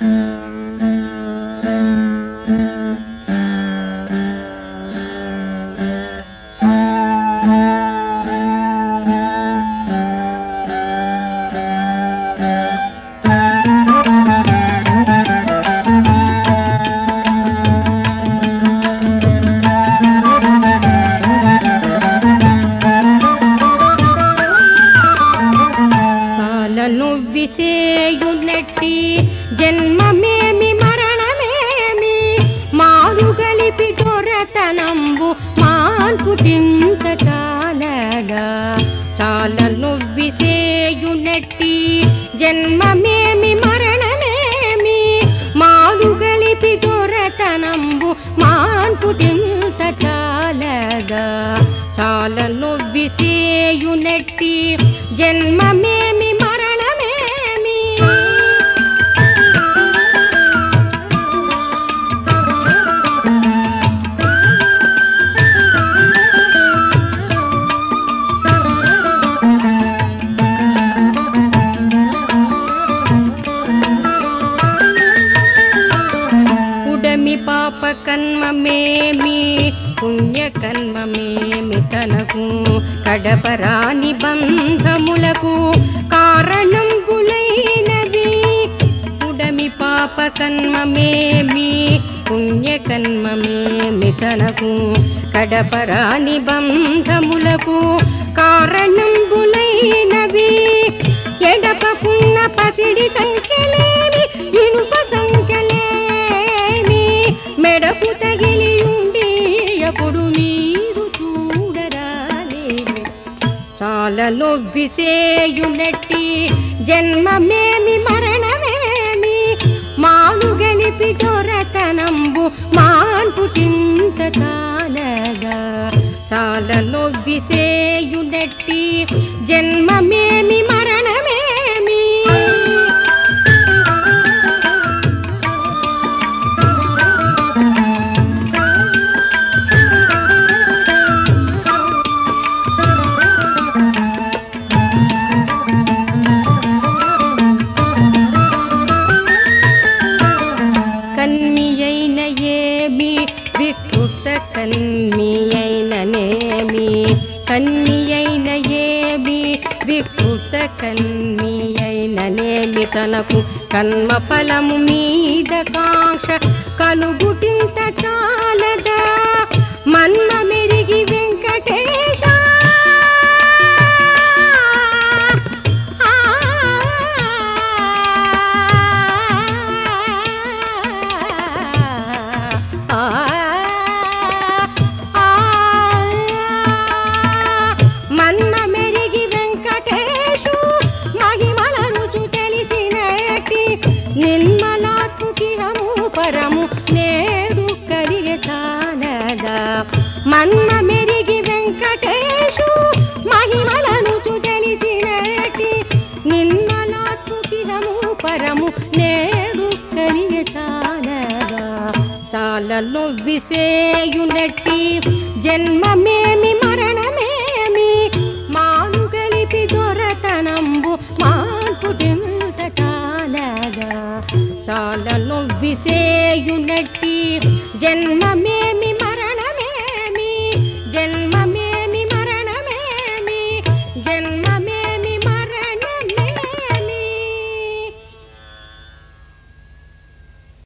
చాలా జన్మమేమి మరణమేమి? మారు గలిపి దొరతనంబు మాన్పుటింత చాలగా చాలా నువ్విసేయునట్టి జన్మమేమి మరణమేమి? మారు గలిపి దొరతనంబు మాన్పుటింత చాలగా చాలా నువ్విసేయునట్టి జన్మమే ఉడమి పుణ్యకన్మమేమి తనకు కడపరాని బంధములకు కారణం గులైనది ఉడమి పాప పుణ్యకన్మమేమి తనకు కడపరాని బంధములకు కారణం గులైనవి ఎడపకున్న పసిడి సంగ చాలా విసేయునట్టి జన్మమేమి మరణమేమి? మాను గెలిపి దొరతనంబు మాన్పుటింత చాలగా చాలా విసేయునట్టి జన్మ కన్మియైన ఏమి వికృత కన్మియైననేమి? తనకు కన్మ ఫలము మీద కాంక్ష కలుగు వరము నేడు కలిగే తానగా మన్న మెరిగి వెంకటేశు మహిమలను రుచు తెలిసినటి నిర్మలాత్ముకి హము పరము నేడు కలిగే తానగా చాలా నొవ్విసేయునట్టి జన్మమేమి यूनटि जन्ममे